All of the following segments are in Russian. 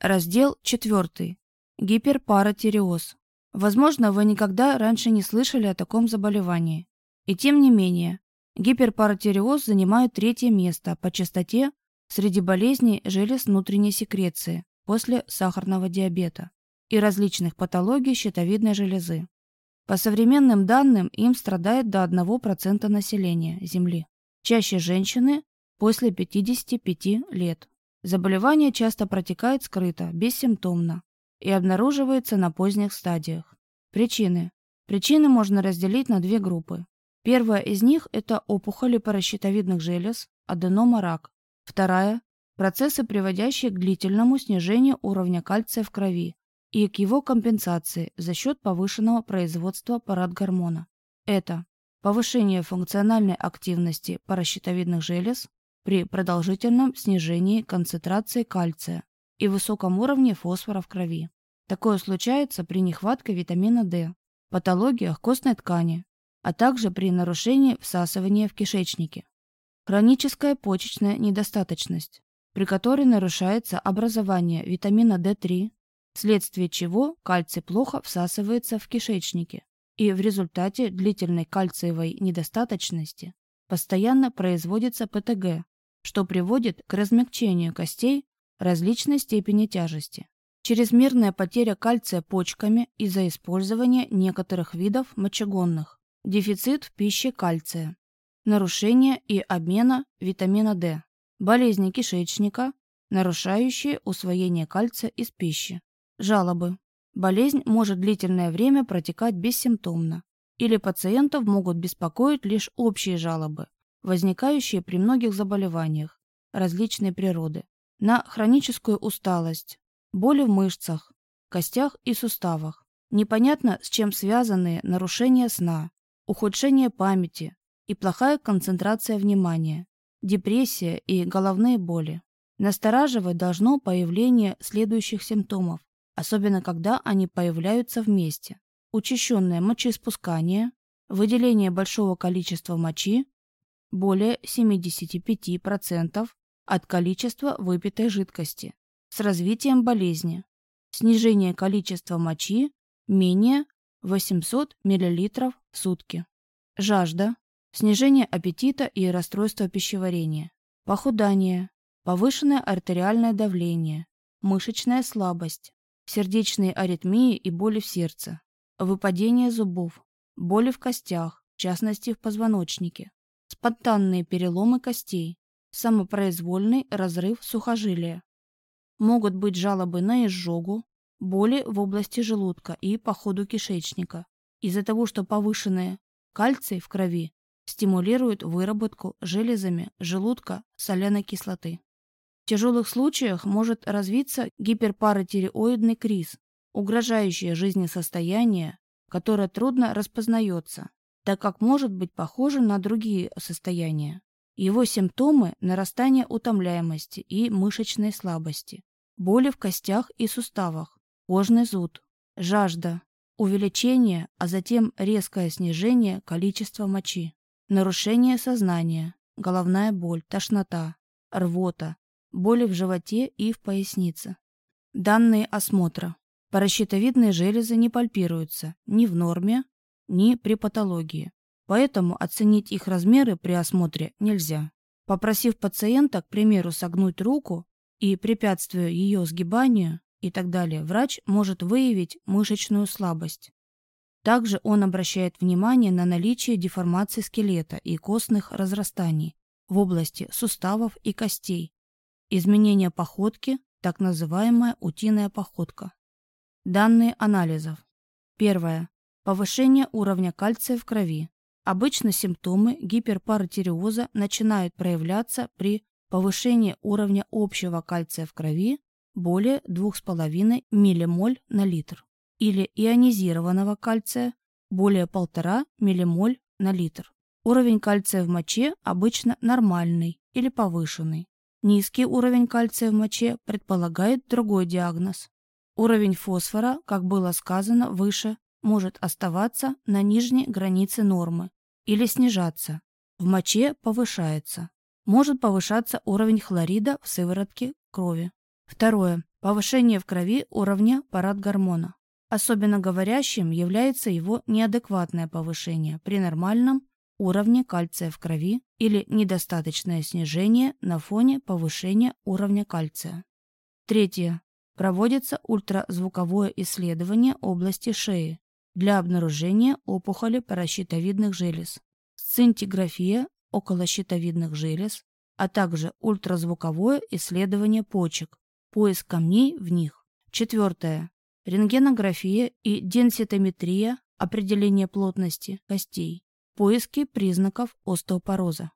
Раздел 4. Гиперпаратиреоз. Возможно, вы никогда раньше не слышали о таком заболевании. И тем не менее, гиперпаратиреоз занимает третье место по частоте среди болезней желез внутренней секреции после сахарного диабета и различных патологий щитовидной железы. По современным данным, им страдает до 1% населения Земли. Чаще женщины после 55 лет. Заболевание часто протекает скрыто, бессимптомно и обнаруживается на поздних стадиях. Причины. Причины можно разделить на две группы. Первая из них – это опухоли паращитовидных желез, аденома рак. Вторая – процессы, приводящие к длительному снижению уровня кальция в крови и к его компенсации за счет повышенного производства парадгормона. Это повышение функциональной активности паращитовидных желез при продолжительном снижении концентрации кальция и высоком уровне фосфора в крови. Такое случается при нехватке витамина D, патологиях костной ткани, а также при нарушении всасывания в кишечнике. Хроническая почечная недостаточность, при которой нарушается образование витамина D3, вследствие чего кальций плохо всасывается в кишечнике, и в результате длительной кальциевой недостаточности постоянно производится ПТГ, что приводит к размягчению костей различной степени тяжести. Чрезмерная потеря кальция почками из-за использования некоторых видов мочегонных, дефицит в пище кальция, нарушение и обмена витамина D, болезни кишечника, нарушающие усвоение кальция из пищи, Жалобы. Болезнь может длительное время протекать бессимптомно, или пациентов могут беспокоить лишь общие жалобы, возникающие при многих заболеваниях различной природы, на хроническую усталость, боли в мышцах, костях и суставах, непонятно с чем связанные нарушения сна, ухудшение памяти и плохая концентрация внимания, депрессия и головные боли. Настораживать должно появление следующих симптомов особенно когда они появляются вместе. Учащенное мочеиспускание, выделение большого количества мочи, более 75% от количества выпитой жидкости, с развитием болезни, снижение количества мочи менее 800 мл в сутки, жажда, снижение аппетита и расстройство пищеварения, похудание, повышенное артериальное давление, мышечная слабость, сердечные аритмии и боли в сердце, выпадение зубов, боли в костях, в частности в позвоночнике, спонтанные переломы костей, самопроизвольный разрыв сухожилия. Могут быть жалобы на изжогу, боли в области желудка и по ходу кишечника, из-за того, что повышенные кальций в крови стимулирует выработку железами желудка соляной кислоты. В тяжелых случаях может развиться гиперпаратиреоидный криз, угрожающее жизнесостояние, которое трудно распознается, так как может быть похоже на другие состояния. Его симптомы – нарастание утомляемости и мышечной слабости, боли в костях и суставах, кожный зуд, жажда, увеличение, а затем резкое снижение количества мочи, нарушение сознания, головная боль, тошнота, рвота, боли в животе и в пояснице. Данные осмотра. Паращитовидные железы не пальпируются ни в норме, ни при патологии, поэтому оценить их размеры при осмотре нельзя. Попросив пациента, к примеру, согнуть руку и препятствуя ее сгибанию и так далее, врач может выявить мышечную слабость. Также он обращает внимание на наличие деформации скелета и костных разрастаний в области суставов и костей, Изменение походки, так называемая утиная походка. Данные анализов. Первое. Повышение уровня кальция в крови. Обычно симптомы гиперпаратиреоза начинают проявляться при повышении уровня общего кальция в крови более 2,5 ммоль на литр или ионизированного кальция более 1,5 ммоль на литр. Уровень кальция в моче обычно нормальный или повышенный. Низкий уровень кальция в моче предполагает другой диагноз. Уровень фосфора, как было сказано выше, может оставаться на нижней границе нормы или снижаться. В моче повышается. Может повышаться уровень хлорида в сыворотке крови. Второе. Повышение в крови уровня парадгормона. Особенно говорящим является его неадекватное повышение при нормальном уровне кальция в крови или недостаточное снижение на фоне повышения уровня кальция. Третье. Проводится ультразвуковое исследование области шеи для обнаружения опухоли паращитовидных желез, сцинтиграфия околощитовидных желез, а также ультразвуковое исследование почек, поиск камней в них. Четвертое. Рентгенография и денситометрия определение плотности костей, поиски признаков остеопороза.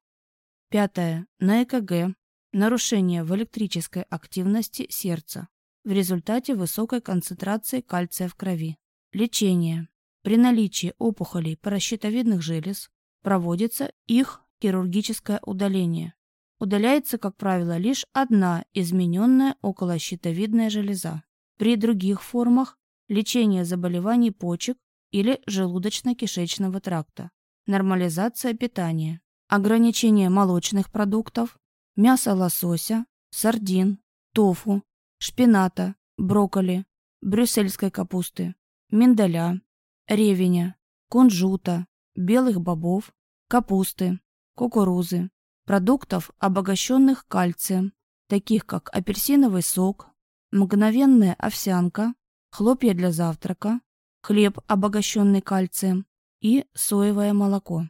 Пятое. На ЭКГ нарушение в электрической активности сердца в результате высокой концентрации кальция в крови. Лечение. При наличии опухолей паращитовидных желез проводится их хирургическое удаление. Удаляется, как правило, лишь одна измененная околощитовидная железа. При других формах лечение заболеваний почек или желудочно-кишечного тракта, нормализация питания, ограничение молочных продуктов, мяса лосося, сардин, тофу, шпината, брокколи, брюссельской капусты, миндаля, ревеня, кунжута, белых бобов, капусты, кукурузы, продуктов, обогащенных кальцием, таких как апельсиновый сок, мгновенная овсянка, хлопья для завтрака, хлеб, обогащенный кальцием, и соевое молоко.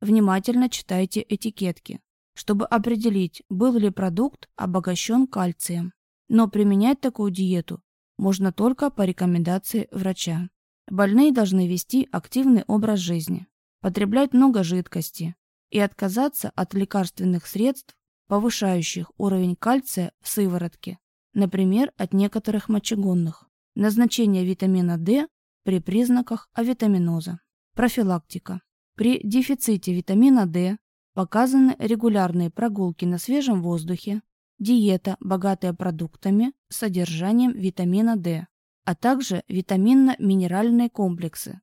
Внимательно читайте этикетки, чтобы определить, был ли продукт обогащен кальцием. Но применять такую диету можно только по рекомендации врача. Больные должны вести активный образ жизни, потреблять много жидкости и отказаться от лекарственных средств, повышающих уровень кальция в сыворотке, например, от некоторых мочегонных. Назначение витамина D при признаках авитаминоза. Профилактика. При дефиците витамина D показаны регулярные прогулки на свежем воздухе, диета, богатая продуктами содержанием витамина D, а также витаминно-минеральные комплексы,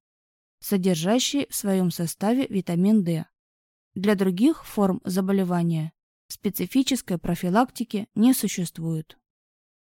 содержащие в своем составе витамин D. Для других форм заболевания специфической профилактики не существует.